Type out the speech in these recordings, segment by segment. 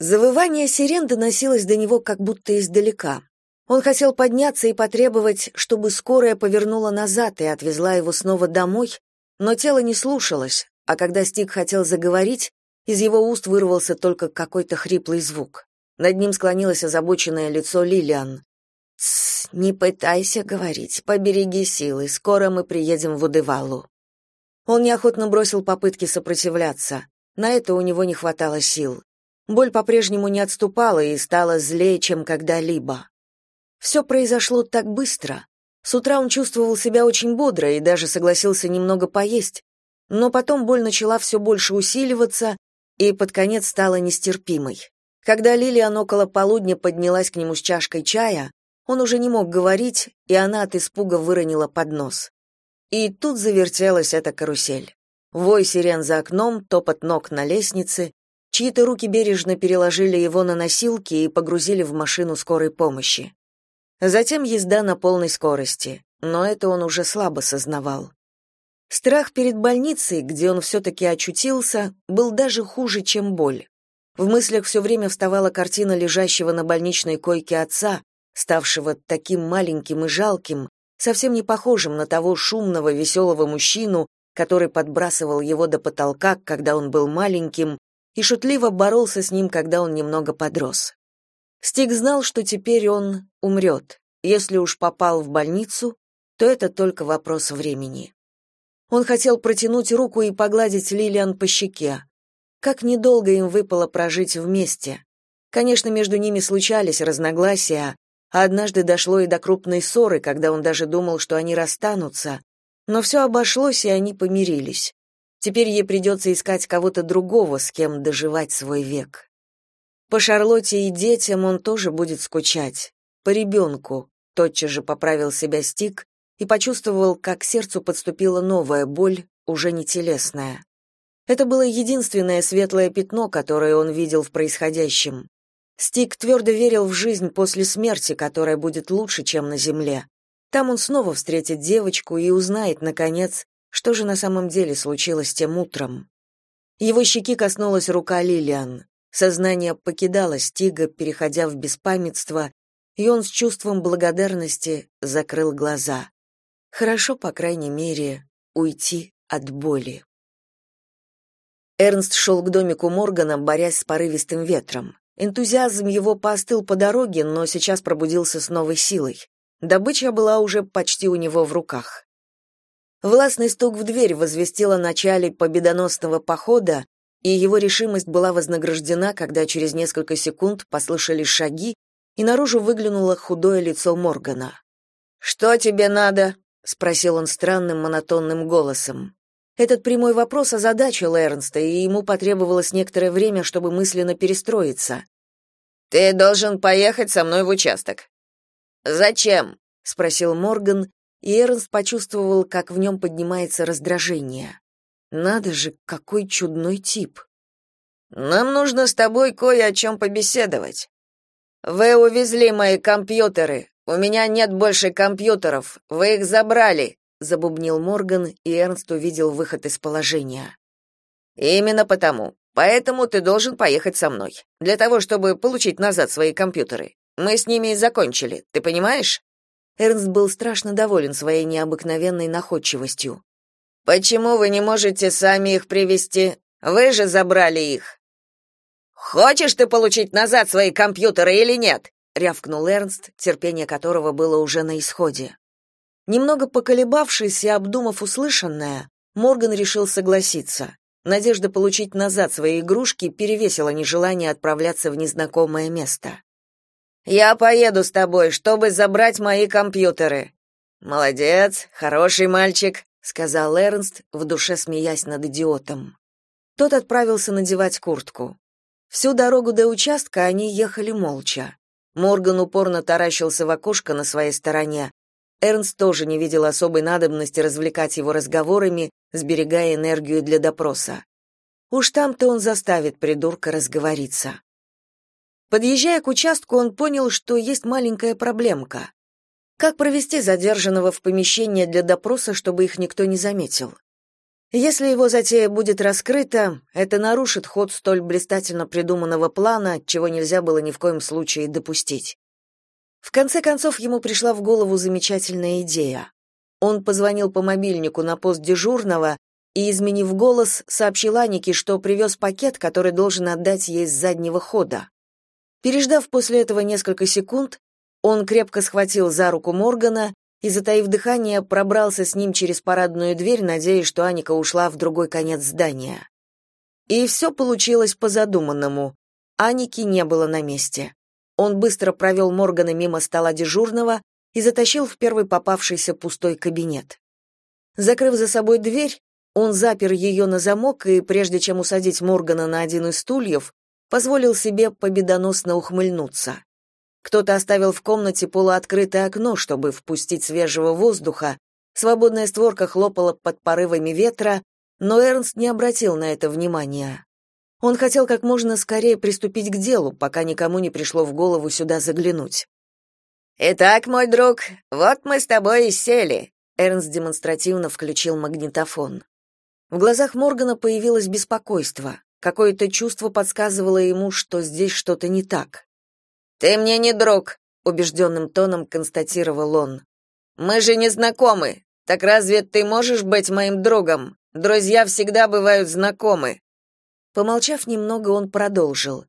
Завывание сирен доносилось до него как будто издалека. Он хотел подняться и потребовать, чтобы скорая повернула назад и отвезла его снова домой, но тело не слушалось, а когда Стик хотел заговорить, из его уст вырвался только какой-то хриплый звук. Над ним склонилось озабоченное лицо Лилиан. «Тссс, не пытайся говорить, побереги силы, скоро мы приедем в Удывалу». Он неохотно бросил попытки сопротивляться. На это у него не хватало сил. Боль по-прежнему не отступала и стала злее, чем когда-либо. Все произошло так быстро. С утра он чувствовал себя очень бодро и даже согласился немного поесть, но потом боль начала все больше усиливаться и под конец стала нестерпимой. Когда Лилиан около полудня поднялась к нему с чашкой чая, он уже не мог говорить, и она от испуга выронила поднос. И тут завертелась эта карусель. Вой сирен за окном, топот ног на лестнице, чьи-то руки бережно переложили его на носилки и погрузили в машину скорой помощи. Затем езда на полной скорости, но это он уже слабо сознавал. Страх перед больницей, где он все-таки очутился, был даже хуже, чем боль. В мыслях все время вставала картина лежащего на больничной койке отца, ставшего таким маленьким и жалким, совсем не похожим на того шумного, веселого мужчину, который подбрасывал его до потолка, когда он был маленьким, и шутливо боролся с ним, когда он немного подрос. Стик знал, что теперь он умрет. Если уж попал в больницу, то это только вопрос времени. Он хотел протянуть руку и погладить Лилиан по щеке. Как недолго им выпало прожить вместе. Конечно, между ними случались разногласия, а однажды дошло и до крупной ссоры, когда он даже думал, что они расстанутся. Но все обошлось, и они помирились. Теперь ей придется искать кого-то другого, с кем доживать свой век. По Шарлотте и детям он тоже будет скучать. По ребенку. Тотчас же поправил себя Стик и почувствовал, как к сердцу подступила новая боль, уже не телесная. Это было единственное светлое пятно, которое он видел в происходящем. Стик твердо верил в жизнь после смерти, которая будет лучше, чем на земле. Там он снова встретит девочку и узнает, наконец, что же на самом деле случилось тем утром. Его щеки коснулась рука Лилиан. Сознание покидало Стига, переходя в беспамятство, и он с чувством благодарности закрыл глаза. Хорошо, по крайней мере, уйти от боли. Эрнст шел к домику Моргана, борясь с порывистым ветром. Энтузиазм его поостыл по дороге, но сейчас пробудился с новой силой. Добыча была уже почти у него в руках. Властный стук в дверь возвестил о начале победоносного похода, и его решимость была вознаграждена, когда через несколько секунд послышались шаги, и наружу выглянуло худое лицо Моргана. «Что тебе надо?» — спросил он странным монотонным голосом. Этот прямой вопрос озадачил Эрнста, и ему потребовалось некоторое время, чтобы мысленно перестроиться. «Ты должен поехать со мной в участок». «Зачем?» — спросил Морган, и Эрнст почувствовал, как в нем поднимается раздражение. Надо же, какой чудной тип. Нам нужно с тобой кое о чем побеседовать. Вы увезли мои компьютеры. У меня нет больше компьютеров. Вы их забрали, забубнил Морган, и Эрнст увидел выход из положения. Именно потому. Поэтому ты должен поехать со мной, для того, чтобы получить назад свои компьютеры. Мы с ними и закончили. Ты понимаешь? Эрнст был страшно доволен своей необыкновенной находчивостью. Почему вы не можете сами их привести? Вы же забрали их. Хочешь ты получить назад свои компьютеры или нет? рявкнул Эрнст, терпение которого было уже на исходе. Немного поколебавшись и обдумав услышанное, Морган решил согласиться. Надежда получить назад свои игрушки перевесила нежелание отправляться в незнакомое место. Я поеду с тобой, чтобы забрать мои компьютеры. Молодец, хороший мальчик, сказал Эрнст, в душе смеясь над идиотом. Тот отправился надевать куртку. Всю дорогу до участка они ехали молча. Морган упорно таращился в окошко на своей стороне. Эрнст тоже не видел особой надобности развлекать его разговорами, сберегая энергию для допроса. Уж там-то он заставит придурка разговориться. Подъезжая к участку, он понял, что есть маленькая проблемка. Как провести задержанного в помещение для допроса, чтобы их никто не заметил? Если его затея будет раскрыта, это нарушит ход столь блистательно придуманного плана, чего нельзя было ни в коем случае допустить. В конце концов ему пришла в голову замечательная идея. Он позвонил по мобильнику на пост дежурного и, изменив голос, сообщил Анике, что привез пакет, который должен отдать ей с заднего хода. Переждав после этого несколько секунд, он крепко схватил за руку Моргана и, затаив дыхание, пробрался с ним через парадную дверь, надеясь, что Аника ушла в другой конец здания. И все получилось по задуманному. Аники не было на месте. Он быстро провел Моргана мимо стола дежурного и затащил в первый попавшийся пустой кабинет. Закрыв за собой дверь, он запер ее на замок и, прежде чем усадить Моргана на один из стульев, позволил себе победоносно ухмыльнуться. Кто-то оставил в комнате полуоткрытое окно, чтобы впустить свежего воздуха. Свободная створка хлопала под порывами ветра, но Эрнст не обратил на это внимания. Он хотел как можно скорее приступить к делу, пока никому не пришло в голову сюда заглянуть. «Итак, мой друг, вот мы с тобой и сели», — Эрнст демонстративно включил магнитофон. В глазах Моргана появилось беспокойство. Какое-то чувство подсказывало ему, что здесь что-то не так. «Ты мне не друг», — убежденным тоном констатировал он. «Мы же не знакомы. Так разве ты можешь быть моим другом? Друзья всегда бывают знакомы». Помолчав немного, он продолжил.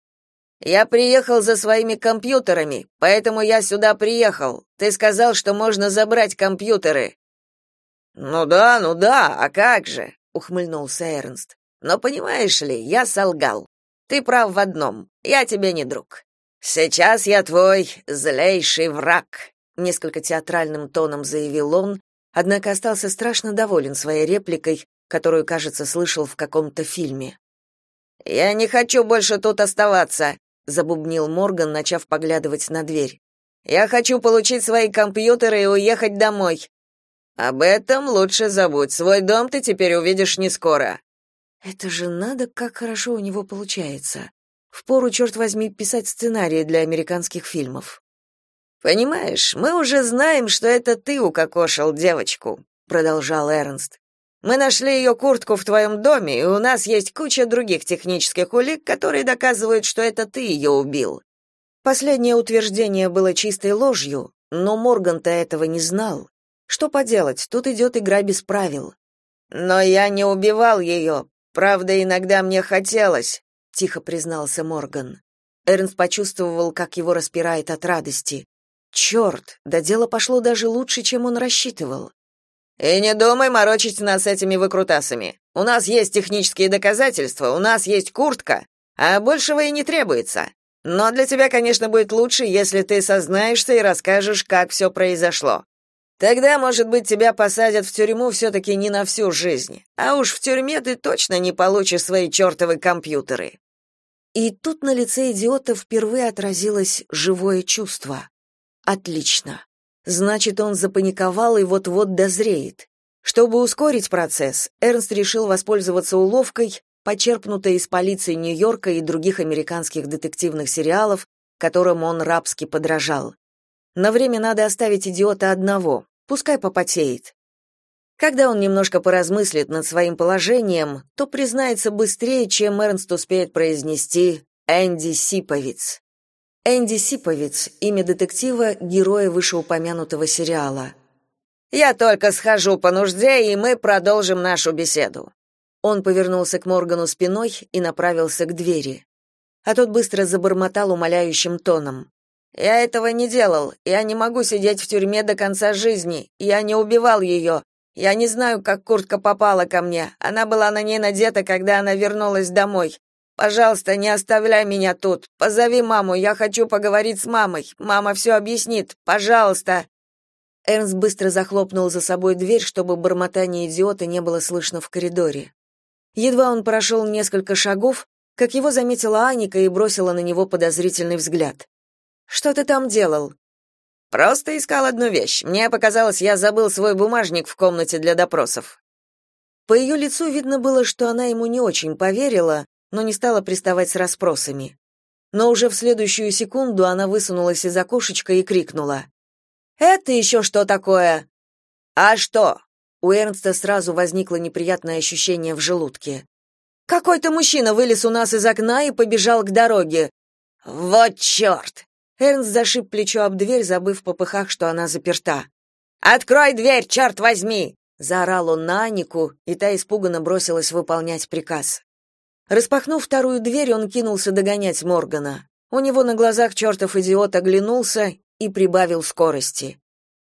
«Я приехал за своими компьютерами, поэтому я сюда приехал. Ты сказал, что можно забрать компьютеры». «Ну да, ну да, а как же?» — ухмыльнулся Эрнст. «Но понимаешь ли, я солгал. Ты прав в одном, я тебе не друг. Сейчас я твой злейший враг, несколько театральным тоном заявил он, однако остался страшно доволен своей репликой, которую, кажется, слышал в каком-то фильме. Я не хочу больше тут оставаться, забубнил Морган, начав поглядывать на дверь. Я хочу получить свои компьютеры и уехать домой. Об этом лучше забудь. Свой дом ты теперь увидишь не скоро. Это же надо, как хорошо у него получается. Впору, черт возьми, писать сценарии для американских фильмов. Понимаешь, мы уже знаем, что это ты укокошил девочку, продолжал Эрнст. Мы нашли ее куртку в твоем доме, и у нас есть куча других технических улик, которые доказывают, что это ты ее убил. Последнее утверждение было чистой ложью, но Морган-то этого не знал. Что поделать, тут идет игра без правил. Но я не убивал ее. Правда, иногда мне хотелось тихо признался Морган. Эрнст почувствовал, как его распирает от радости. Черт, да дело пошло даже лучше, чем он рассчитывал. И не думай морочить нас этими выкрутасами. У нас есть технические доказательства, у нас есть куртка, а большего и не требуется. Но для тебя, конечно, будет лучше, если ты сознаешься и расскажешь, как все произошло. Тогда, может быть, тебя посадят в тюрьму все-таки не на всю жизнь. А уж в тюрьме ты точно не получишь свои чертовы компьютеры. И тут на лице идиота впервые отразилось живое чувство. Отлично. Значит, он запаниковал и вот-вот дозреет. Чтобы ускорить процесс, Эрнст решил воспользоваться уловкой, почерпнутой из полиции Нью-Йорка и других американских детективных сериалов, которым он рабски подражал. На время надо оставить идиота одного, пускай попотеет. Когда он немножко поразмыслит над своим положением, то признается быстрее, чем Эрнст успеет произнести «Энди Сиповиц». Энди Сиповиц — имя детектива, героя вышеупомянутого сериала. «Я только схожу по нужде, и мы продолжим нашу беседу». Он повернулся к Моргану спиной и направился к двери. А тот быстро забормотал умоляющим тоном. «Я этого не делал. Я не могу сидеть в тюрьме до конца жизни. Я не убивал ее. Я не знаю, как куртка попала ко мне. Она была на ней надета, когда она вернулась домой. Пожалуйста, не оставляй меня тут. Позови маму, я хочу поговорить с мамой. Мама все объяснит. Пожалуйста. Эрнст быстро захлопнул за собой дверь, чтобы бормотание идиота не было слышно в коридоре. Едва он прошел несколько шагов, как его заметила Аника и бросила на него подозрительный взгляд. «Что ты там делал?» Просто искал одну вещь. Мне показалось, я забыл свой бумажник в комнате для допросов. По ее лицу видно было, что она ему не очень поверила, но не стала приставать с расспросами. Но уже в следующую секунду она высунулась из окошечка и крикнула: "Это еще что такое?" "А что?" У Эрнста сразу возникло неприятное ощущение в желудке. Какой-то мужчина вылез у нас из окна и побежал к дороге. Вот черт!» Эрнст зашиб плечо об дверь, забыв в попыхах, что она заперта. «Открой дверь, черт возьми!» Заорал он на Анику, и та испуганно бросилась выполнять приказ. Распахнув вторую дверь, он кинулся догонять Моргана. У него на глазах чертов идиот оглянулся и прибавил скорости.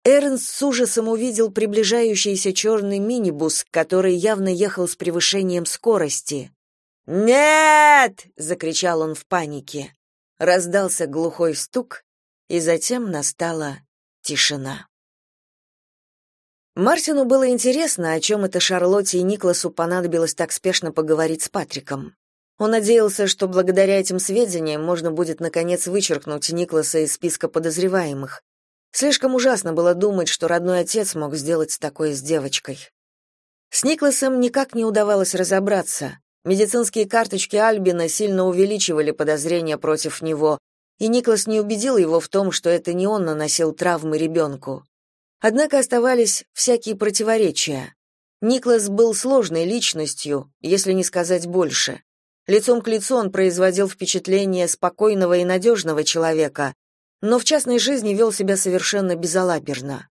Эрнст с ужасом увидел приближающийся черный минибус, который явно ехал с превышением скорости. «Нет!» — закричал он в панике. Раздался глухой стук, и затем настала тишина. Мартину было интересно, о чем это Шарлотте и Никласу понадобилось так спешно поговорить с Патриком. Он надеялся, что благодаря этим сведениям можно будет наконец вычеркнуть Никласа из списка подозреваемых. Слишком ужасно было думать, что родной отец мог сделать такое с девочкой. С Никласом никак не удавалось разобраться. Медицинские карточки Альбина сильно увеличивали подозрения против него, и Никлас не убедил его в том, что это не он наносил травмы ребенку. Однако оставались всякие противоречия. Никлас был сложной личностью, если не сказать больше. Лицом к лицу он производил впечатление спокойного и надежного человека, но в частной жизни вел себя совершенно безалаберно.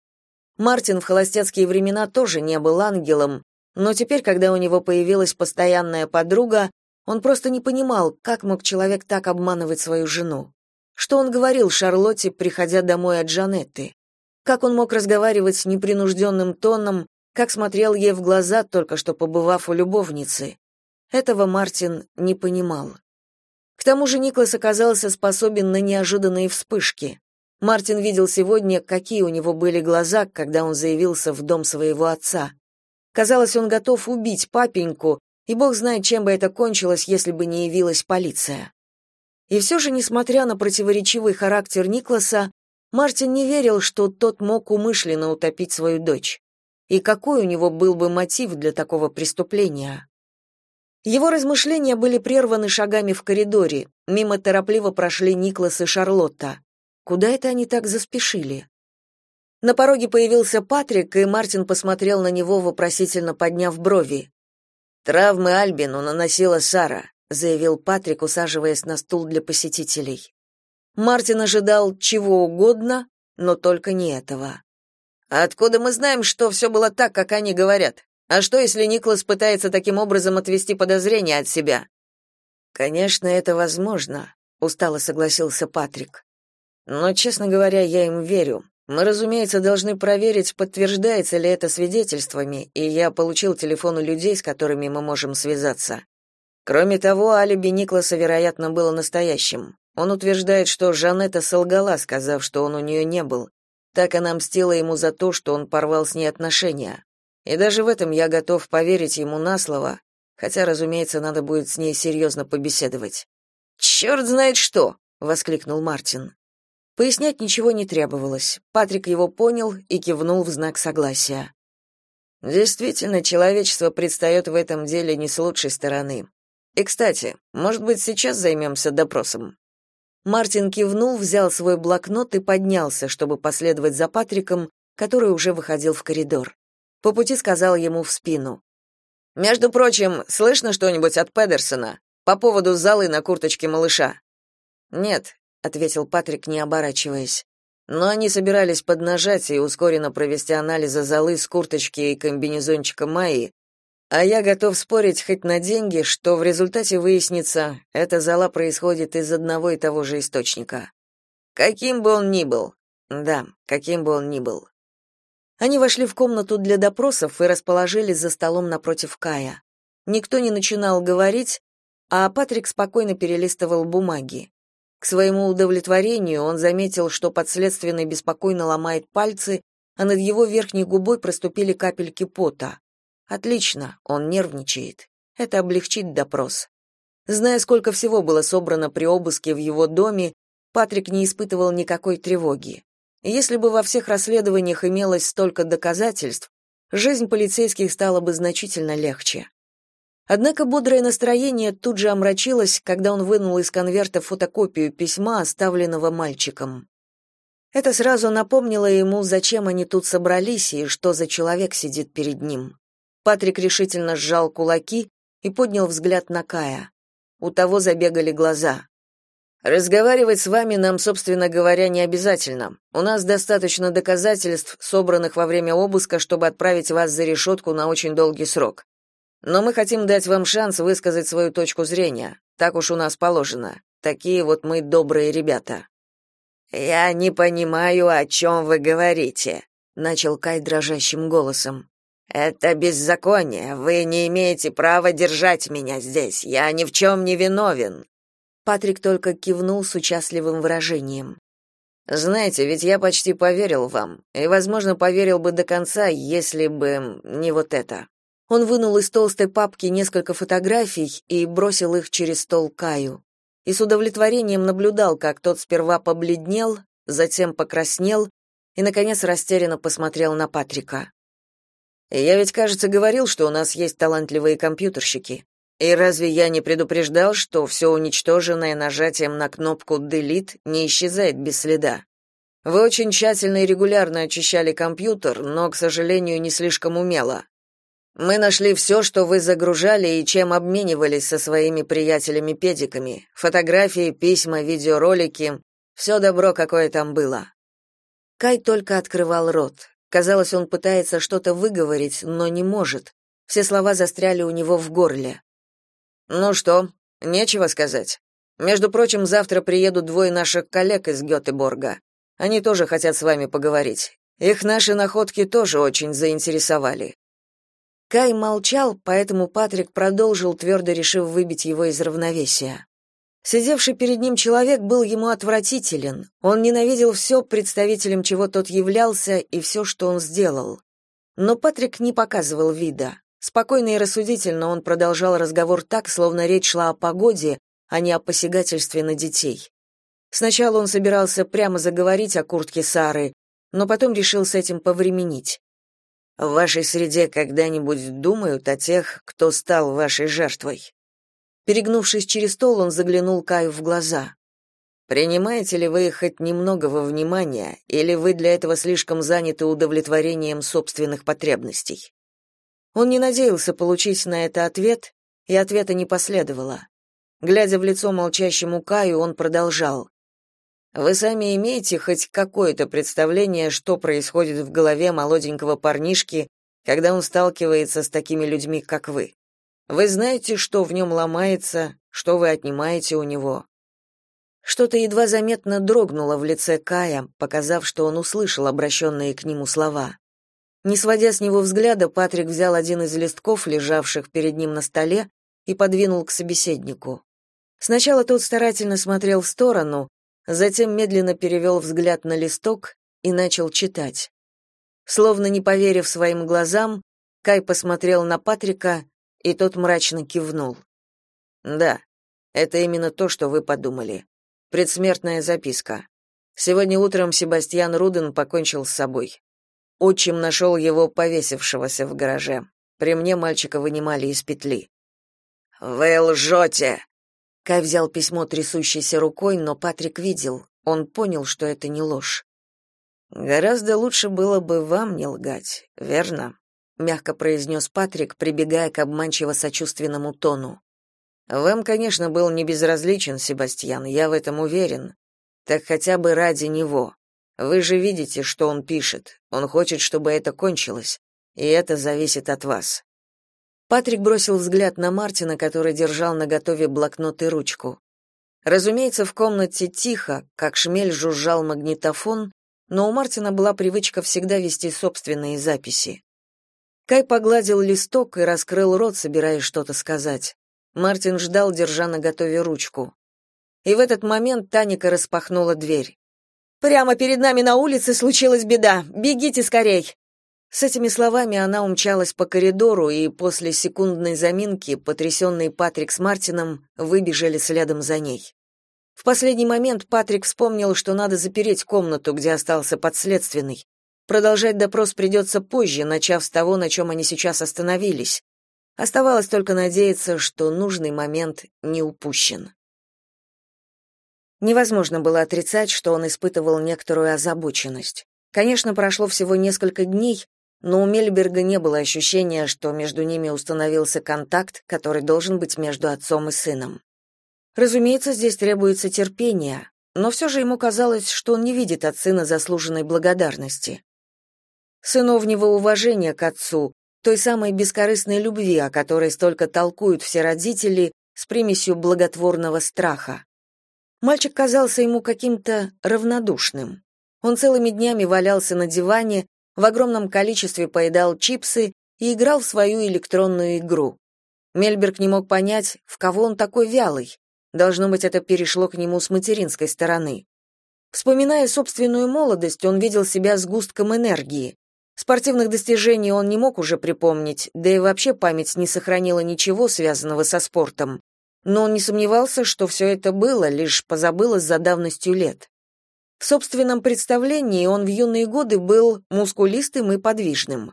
Мартин в холостяцкие времена тоже не был ангелом, но теперь, когда у него появилась постоянная подруга, он просто не понимал, как мог человек так обманывать свою жену. Что он говорил Шарлотте, приходя домой от Жанетты? Как он мог разговаривать с непринужденным тоном, как смотрел ей в глаза, только что побывав у любовницы? Этого Мартин не понимал. К тому же Никлас оказался способен на неожиданные вспышки. Мартин видел сегодня, какие у него были глаза, когда он заявился в дом своего отца. Казалось, он готов убить папеньку, и бог знает, чем бы это кончилось, если бы не явилась полиция. И все же, несмотря на противоречивый характер Никласа, Мартин не верил, что тот мог умышленно утопить свою дочь. И какой у него был бы мотив для такого преступления? Его размышления были прерваны шагами в коридоре. Мимо торопливо прошли Никлас и Шарлотта. Куда это они так заспешили? На пороге появился Патрик, и Мартин посмотрел на него, вопросительно подняв брови. «Травмы Альбину наносила Сара», — заявил Патрик, усаживаясь на стул для посетителей. Мартин ожидал чего угодно, но только не этого. откуда мы знаем, что все было так, как они говорят? А что, если Никлас пытается таким образом отвести подозрения от себя? Конечно, это возможно, устало согласился Патрик. Но, честно говоря, я им верю. Мы, разумеется, должны проверить, подтверждается ли это свидетельствами, и я получил телефоны людей, с которыми мы можем связаться. Кроме того, алиби Никласа, вероятно, было настоящим. Он утверждает, что Жанетта солгала, сказав, что он у нее не был. Так она мстила ему за то, что он порвал с ней отношения. И даже в этом я готов поверить ему на слово, хотя, разумеется, надо будет с ней серьезно побеседовать. «Черт знает что!» — воскликнул Мартин. Пояснять ничего не требовалось. Патрик его понял и кивнул в знак согласия. Действительно, человечество предстает в этом деле не с лучшей стороны. И, кстати, может быть, сейчас займемся допросом? Мартин кивнул, взял свой блокнот и поднялся, чтобы последовать за Патриком, который уже выходил в коридор. По пути сказал ему в спину: "Между прочим, слышно что-нибудь от Педерсона по поводу залы на курточке малыша?" "Нет", ответил Патрик, не оборачиваясь. Но они собирались поднажать и ускоренно провести анализы залы с курточки и комбинезончика Майи, а я готов спорить хоть на деньги, что в результате выяснится, эта зала происходит из одного и того же источника. Каким бы он ни был. Да, каким бы он ни был. Они вошли в комнату для допросов и расположились за столом напротив Кая. Никто не начинал говорить, а Патрик спокойно перелистывал бумаги. К своему удовлетворению он заметил, что подследственный беспокойно ломает пальцы, а над его верхней губой проступили капельки пота. Отлично, он нервничает. Это облегчит допрос. Зная, сколько всего было собрано при обыске в его доме, Патрик не испытывал никакой тревоги. Если бы во всех расследованиях имелось столько доказательств, жизнь полицейских стала бы значительно легче. Однако бодрое настроение тут же омрачилось, когда он вынул из конверта фотокопию письма, оставленного мальчиком. Это сразу напомнило ему, зачем они тут собрались и что за человек сидит перед ним. Патрик решительно сжал кулаки и поднял взгляд на Кая. У того забегали глаза. Разговаривать с вами нам, собственно говоря, не обязательно. У нас достаточно доказательств, собранных во время обыска, чтобы отправить вас за решетку на очень долгий срок. Но мы хотим дать вам шанс высказать свою точку зрения. Так уж у нас положено. Такие вот мы добрые ребята. Я не понимаю, о чем вы говорите, начал Кай дрожащим голосом. Это беззаконие. Вы не имеете права держать меня здесь. Я ни в чем не виновен. Патрик только кивнул с участливым выражением. Знаете, ведь я почти поверил вам, и, возможно, поверил бы до конца, если бы не вот это. Он вынул из толстой папки несколько фотографий и бросил их через стол Каю. И с удовлетворением наблюдал, как тот сперва побледнел, затем покраснел и наконец растерянно посмотрел на Патрика. Я ведь, кажется, говорил, что у нас есть талантливые компьютерщики. И разве я не предупреждал, что все уничтоженное нажатием на кнопку Delete не исчезает без следа? Вы очень тщательно и регулярно очищали компьютер, но, к сожалению, не слишком умело. Мы нашли все, что вы загружали и чем обменивались со своими приятелями-педиками. Фотографии, письма, видеоролики, все добро, какое там было. Кай только открывал рот. Казалось, он пытается что-то выговорить, но не может. Все слова застряли у него в горле. Ну что, нечего сказать. Между прочим, завтра приедут двое наших коллег из Гётеборга. Они тоже хотят с вами поговорить. Их наши находки тоже очень заинтересовали. Кай молчал, поэтому Патрик продолжил, твердо решив выбить его из равновесия. Сидевший перед ним человек был ему отвратителен. Он ненавидел все, представителем чего тот являлся, и все, что он сделал. Но Патрик не показывал вида. Спокойно и рассудительно он продолжал разговор так, словно речь шла о погоде, а не о посягательстве на детей. Сначала он собирался прямо заговорить о куртке Сары, но потом решил с этим повременить. В вашей среде когда-нибудь думают о тех, кто стал вашей жертвой? Перегнувшись через стол, он заглянул Каю в глаза. Принимаете ли вы хоть немного во внимание, или вы для этого слишком заняты удовлетворением собственных потребностей? Он не надеялся получить на это ответ, и ответа не последовало. Глядя в лицо молчащему Каю, он продолжал: Вы сами имеете хоть какое-то представление, что происходит в голове молоденького парнишки, когда он сталкивается с такими людьми, как вы? Вы знаете, что в нем ломается, что вы отнимаете у него. Что-то едва заметно дрогнуло в лице Кая, показав, что он услышал обращенные к нему слова. Не сводя с него взгляда, Патрик взял один из листков, лежавших перед ним на столе, и подвинул к собеседнику. Сначала тот старательно смотрел в сторону, затем медленно перевел взгляд на листок и начал читать. Словно не поверив своим глазам, Кай посмотрел на Патрика и тот мрачно кивнул. Да, это именно то, что вы подумали. Предсмертная записка. Сегодня утром Себастьян Руден покончил с собой. Отчим нашел его повесившегося в гараже. При мне мальчика вынимали из петли. «Вы лжете!» Кай взял письмо трясущейся рукой, но Патрик видел. Он понял, что это не ложь. «Гораздо лучше было бы вам не лгать, верно?» мягко произнес Патрик, прибегая к обманчиво сочувственному тону. Вам, конечно, был не безразличен Себастьян, я в этом уверен. Так хотя бы ради него. Вы же видите, что он пишет. Он хочет, чтобы это кончилось, и это зависит от вас. Патрик бросил взгляд на Мартина, который держал наготове блокнот и ручку. Разумеется, в комнате тихо, как шмель жужжал магнитофон, но у Мартина была привычка всегда вести собственные записи. Кай погладил листок и раскрыл рот, собираясь что-то сказать. Мартин ждал, держа наготове ручку. И в этот момент Таника распахнула дверь. «Прямо перед нами на улице случилась беда! Бегите скорей!» С этими словами она умчалась по коридору, и после секундной заминки потрясенный Патрик с Мартином выбежали следом за ней. В последний момент Патрик вспомнил, что надо запереть комнату, где остался подследственный, Продолжать допрос придется позже, начав с того, на чем они сейчас остановились. Оставалось только надеяться, что нужный момент не упущен. Невозможно было отрицать, что он испытывал некоторую озабоченность. Конечно, прошло всего несколько дней, но у Мельберга не было ощущения, что между ними установился контакт, который должен быть между отцом и сыном. Разумеется, здесь требуется терпение, но все же ему казалось, что он не видит от сына заслуженной благодарности. Сыновнего уважения к отцу, той самой бескорыстной любви, о которой столько толкуют все родители, с примесью благотворного страха. Мальчик казался ему каким-то равнодушным. Он целыми днями валялся на диване, в огромном количестве поедал чипсы и играл в свою электронную игру. Мельберг не мог понять, в кого он такой вялый. Должно быть, это перешло к нему с материнской стороны. Вспоминая собственную молодость, он видел себя сгустком энергии. Спортивных достижений он не мог уже припомнить, да и вообще память не сохранила ничего, связанного со спортом. Но он не сомневался, что все это было, лишь позабылось за давностью лет. В собственном представлении он в юные годы был мускулистым и подвижным.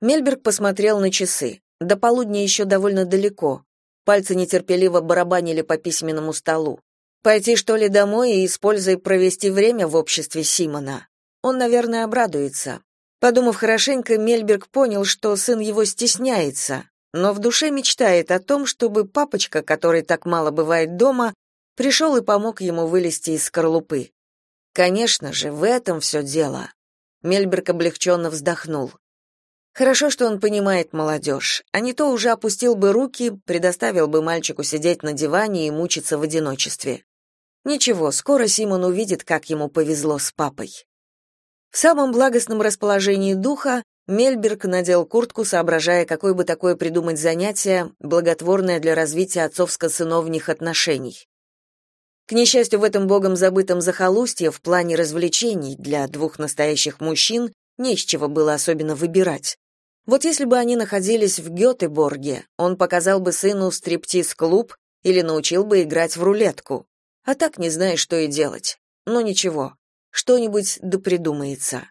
Мельберг посмотрел на часы. До полудня еще довольно далеко. Пальцы нетерпеливо барабанили по письменному столу. Пойти, что ли, домой и, используя провести время в обществе Симона. Он, наверное, обрадуется. Подумав хорошенько, Мельберг понял, что сын его стесняется, но в душе мечтает о том, чтобы папочка, который так мало бывает дома, пришел и помог ему вылезти из скорлупы. Конечно же, в этом все дело. Мельберг облегченно вздохнул. Хорошо, что он понимает молодежь, а не то уже опустил бы руки, предоставил бы мальчику сидеть на диване и мучиться в одиночестве. Ничего, скоро Симон увидит, как ему повезло с папой. В самом благостном расположении духа Мельберг надел куртку, соображая, какое бы такое придумать занятие, благотворное для развития отцовско-сыновних отношений. К несчастью, в этом богом забытом захолустье в плане развлечений для двух настоящих мужчин не из чего было особенно выбирать. Вот если бы они находились в Гётеборге, он показал бы сыну стриптиз-клуб или научил бы играть в рулетку. А так не знаешь, что и делать. Но ничего, что-нибудь да придумается.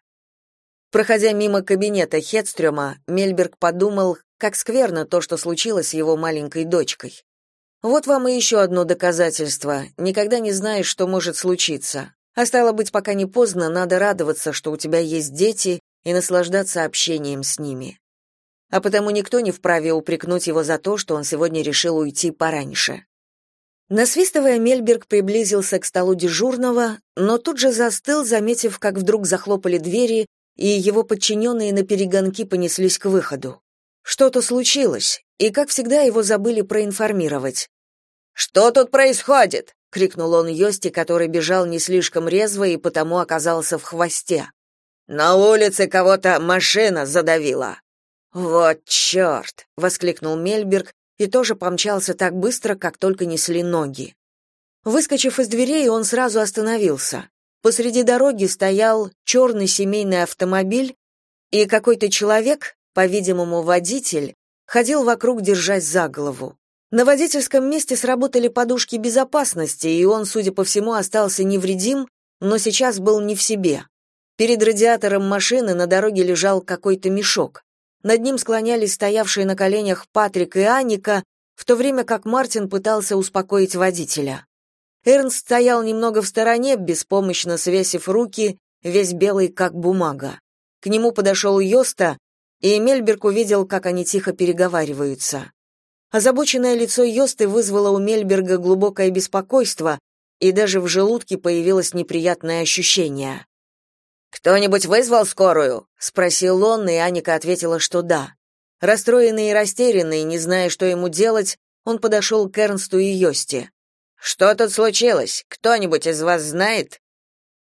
Проходя мимо кабинета Хедстрёма, Мельберг подумал, как скверно то, что случилось с его маленькой дочкой. Вот вам и еще одно доказательство. Никогда не знаешь, что может случиться. А стало быть, пока не поздно, надо радоваться, что у тебя есть дети, и наслаждаться общением с ними а потому никто не вправе упрекнуть его за то, что он сегодня решил уйти пораньше. Насвистывая, Мельберг приблизился к столу дежурного, но тут же застыл, заметив, как вдруг захлопали двери, и его подчиненные на перегонки понеслись к выходу. Что-то случилось, и, как всегда, его забыли проинформировать. «Что тут происходит?» — крикнул он Йости, который бежал не слишком резво и потому оказался в хвосте. «На улице кого-то машина задавила». «Вот черт!» — воскликнул Мельберг и тоже помчался так быстро, как только несли ноги. Выскочив из дверей, он сразу остановился. Посреди дороги стоял черный семейный автомобиль, и какой-то человек, по-видимому, водитель, ходил вокруг, держась за голову. На водительском месте сработали подушки безопасности, и он, судя по всему, остался невредим, но сейчас был не в себе. Перед радиатором машины на дороге лежал какой-то мешок. Над ним склонялись стоявшие на коленях Патрик и Аника, в то время как Мартин пытался успокоить водителя. Эрнст стоял немного в стороне, беспомощно свесив руки, весь белый как бумага. К нему подошел Йоста, и Мельберг увидел, как они тихо переговариваются. Озабоченное лицо Йосты вызвало у Мельберга глубокое беспокойство, и даже в желудке появилось неприятное ощущение. «Кто-нибудь вызвал скорую?» — спросил он, и Аника ответила, что да. Расстроенный и растерянный, не зная, что ему делать, он подошел к Эрнсту и Йосте. «Что тут случилось? Кто-нибудь из вас знает?»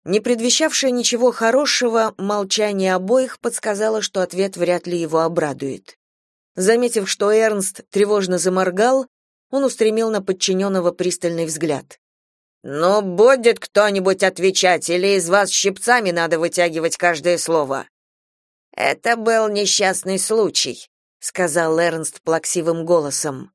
Не предвещавшее ничего хорошего, молчание обоих подсказало, что ответ вряд ли его обрадует. Заметив, что Эрнст тревожно заморгал, он устремил на подчиненного пристальный взгляд. «Ну, будет кто-нибудь отвечать, или из вас щипцами надо вытягивать каждое слово?» «Это был несчастный случай», — сказал Эрнст плаксивым голосом.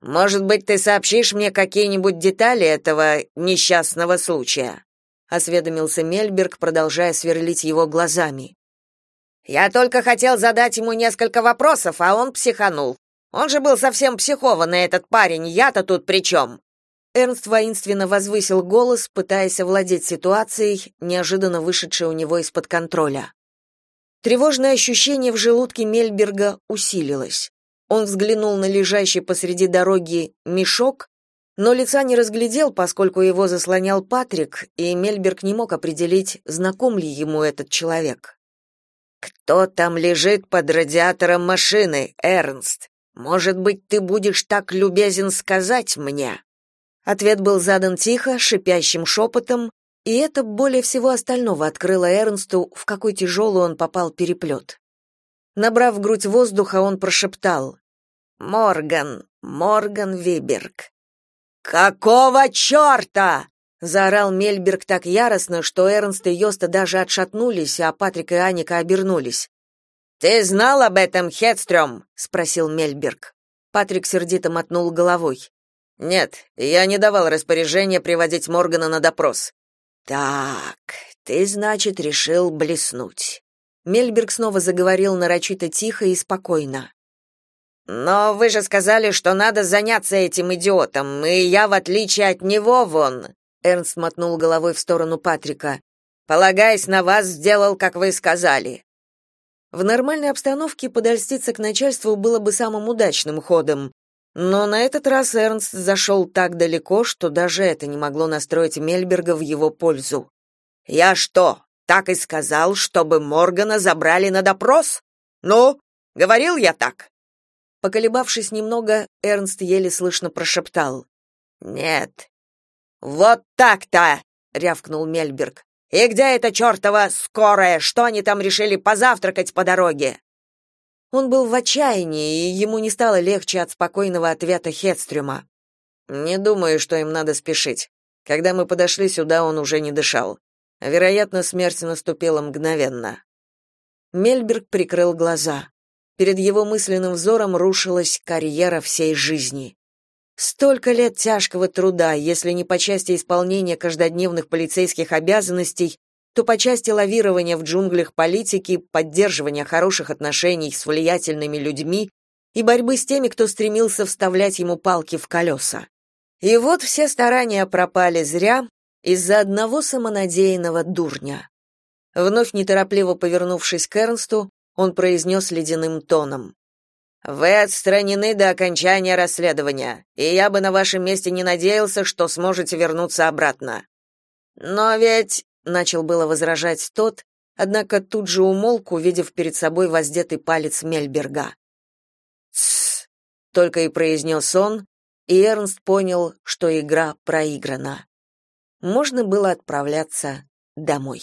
«Может быть, ты сообщишь мне какие-нибудь детали этого несчастного случая?» — осведомился Мельберг, продолжая сверлить его глазами. «Я только хотел задать ему несколько вопросов, а он психанул. Он же был совсем психованный, этот парень, я-то тут при чем?» Эрнст воинственно возвысил голос, пытаясь овладеть ситуацией, неожиданно вышедшей у него из-под контроля. Тревожное ощущение в желудке Мельберга усилилось. Он взглянул на лежащий посреди дороги мешок, но лица не разглядел, поскольку его заслонял Патрик, и Мельберг не мог определить, знаком ли ему этот человек. «Кто там лежит под радиатором машины, Эрнст? Может быть, ты будешь так любезен сказать мне?» Ответ был задан тихо, шипящим шепотом, и это более всего остального открыло Эрнсту, в какой тяжелый он попал переплет. Набрав грудь воздуха, он прошептал «Морган, Морган Виберг». «Какого черта?» — заорал Мельберг так яростно, что Эрнст и Йоста даже отшатнулись, а Патрик и Аника обернулись. «Ты знал об этом, Хедстрём?» — спросил Мельберг. Патрик сердито мотнул головой. Нет, я не давал распоряжения приводить Моргана на допрос. Так, ты, значит, решил блеснуть. Мельберг снова заговорил нарочито тихо и спокойно. Но вы же сказали, что надо заняться этим идиотом, и я, в отличие от него, вон. Эрнст мотнул головой в сторону Патрика. Полагаясь на вас, сделал, как вы сказали. В нормальной обстановке подольститься к начальству было бы самым удачным ходом, но на этот раз Эрнст зашел так далеко, что даже это не могло настроить Мельберга в его пользу. «Я что, так и сказал, чтобы Моргана забрали на допрос? Ну, говорил я так?» Поколебавшись немного, Эрнст еле слышно прошептал. «Нет». «Вот так-то!» — рявкнул Мельберг. «И где эта чертова скорая? Что они там решили позавтракать по дороге?» Он был в отчаянии, и ему не стало легче от спокойного ответа Хедстрюма. «Не думаю, что им надо спешить. Когда мы подошли сюда, он уже не дышал. Вероятно, смерть наступила мгновенно». Мельберг прикрыл глаза. Перед его мысленным взором рушилась карьера всей жизни. Столько лет тяжкого труда, если не по части исполнения каждодневных полицейских обязанностей, то по части лавирования в джунглях политики, поддерживания хороших отношений с влиятельными людьми и борьбы с теми, кто стремился вставлять ему палки в колеса. И вот все старания пропали зря из-за одного самонадеянного дурня. Вновь неторопливо повернувшись к Эрнсту, он произнес ледяным тоном. «Вы отстранены до окончания расследования, и я бы на вашем месте не надеялся, что сможете вернуться обратно. Но ведь начал было возражать тот, однако тут же умолк, увидев перед собой воздетый палец Мельберга. «Тссс», — только и произнес он, и Эрнст понял, что игра проиграна. Можно было отправляться домой.